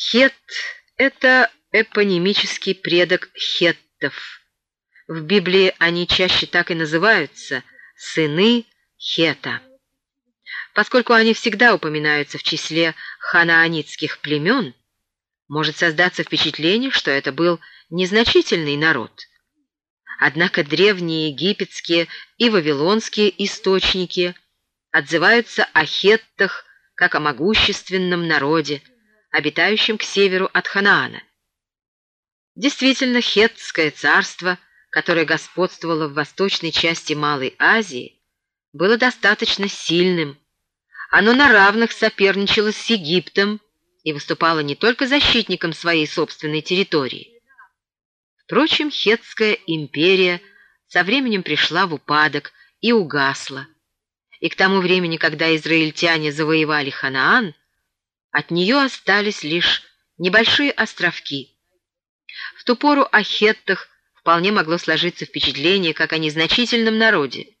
Хет — это эпонимический предок хеттов. В Библии они чаще так и называются — сыны Хета. Поскольку они всегда упоминаются в числе ханаанитских племен, может создаться впечатление, что это был незначительный народ. Однако древние египетские и вавилонские источники отзываются о хеттах как о могущественном народе, обитающем к северу от Ханаана. Действительно, хеттское царство, которое господствовало в восточной части Малой Азии, было достаточно сильным, оно на равных соперничало с Египтом и выступало не только защитником своей собственной территории. Впрочем, Хетская империя со временем пришла в упадок и угасла, и к тому времени, когда израильтяне завоевали Ханаан, от нее остались лишь небольшие островки. В ту пору о хеттах вполне могло сложиться впечатление, как о незначительном народе.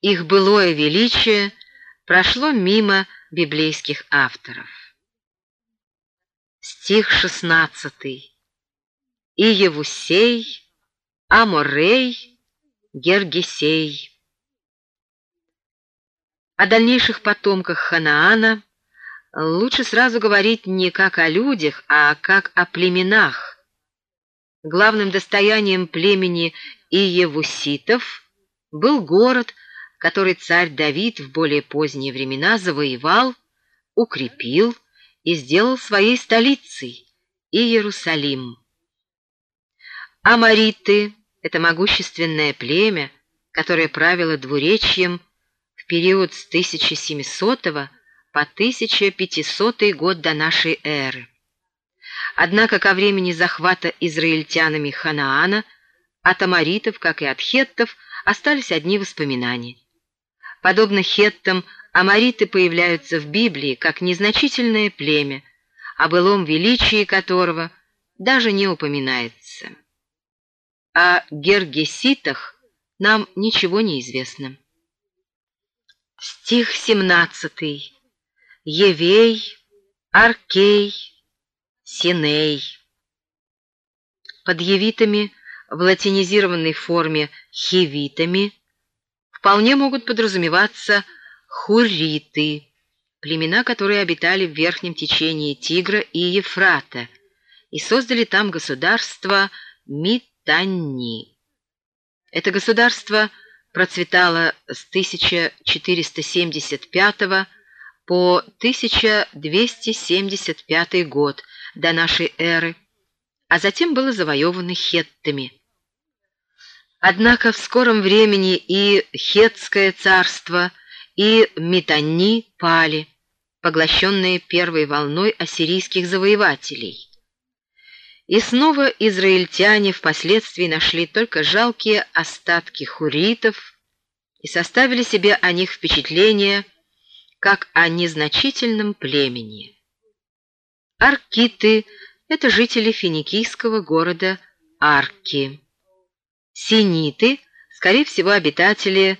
Их былое величие прошло мимо библейских авторов. Стих 16. И Евусей, Аморей, Гергесей. О дальнейших потомках Ханаана лучше сразу говорить не как о людях, а как о племенах. Главным достоянием племени Иевуситов был город, который царь Давид в более поздние времена завоевал, укрепил и сделал своей столицей Иерусалим. Амариты — это могущественное племя, которое правило двуречьем в период с 1700 по 1500 год до нашей эры. Однако ко времени захвата израильтянами Ханаана от амаритов, как и от хеттов, остались одни воспоминания. Подобно хеттам, амариты появляются в Библии как незначительное племя, о былом величии которого даже не упоминается. О гергеситах нам ничего не известно. Стих 17. Евей, Аркей, Синей. Под евитами в латинизированной форме хивитами вполне могут подразумеваться хурриты, племена, которые обитали в верхнем течении Тигра и Ефрата и создали там государство Митанни. Это государство процветало с 1475 по 1275 год до нашей эры, а затем было завоевано хеттами. Однако в скором времени и Хетское царство, и Митани пали, поглощенные первой волной ассирийских завоевателей. И снова израильтяне впоследствии нашли только жалкие остатки хуритов и составили себе о них впечатление, как о незначительном племени. Аркиты — это жители финикийского города Арки. Синиты, скорее всего, обитатели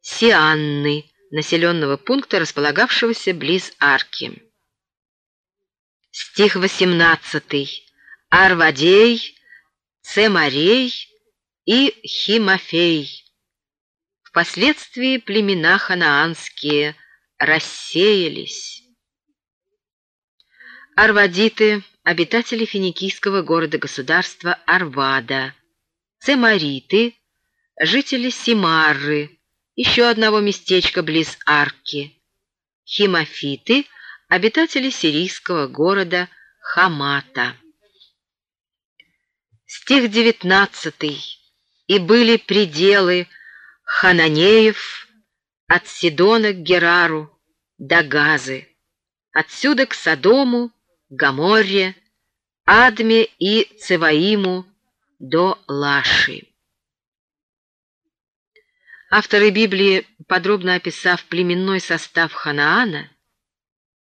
Сианны, населенного пункта, располагавшегося близ арки. Стих 18. Арвадей, Цемарей и Химофей. Впоследствии племена ханаанские рассеялись. Арвадиты – обитатели финикийского города-государства Арвада – цемариты, жители Симарры, еще одного местечка близ Арки, химофиты, обитатели сирийского города Хамата. Стих 19. «И были пределы Хананеев от Сидона к Герару до Газы, отсюда к Содому, Гаморре, Адме и Цеваиму, до Лаши. Авторы Библии, подробно описав племенной состав Ханаана,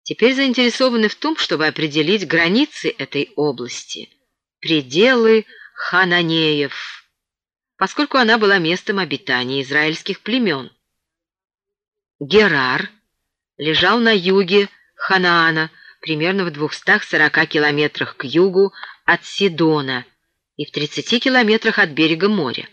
теперь заинтересованы в том, чтобы определить границы этой области, пределы Хананеев, поскольку она была местом обитания израильских племен. Герар лежал на юге Ханаана, примерно в 240 километрах к югу от Сидона и в 30 километрах от берега моря.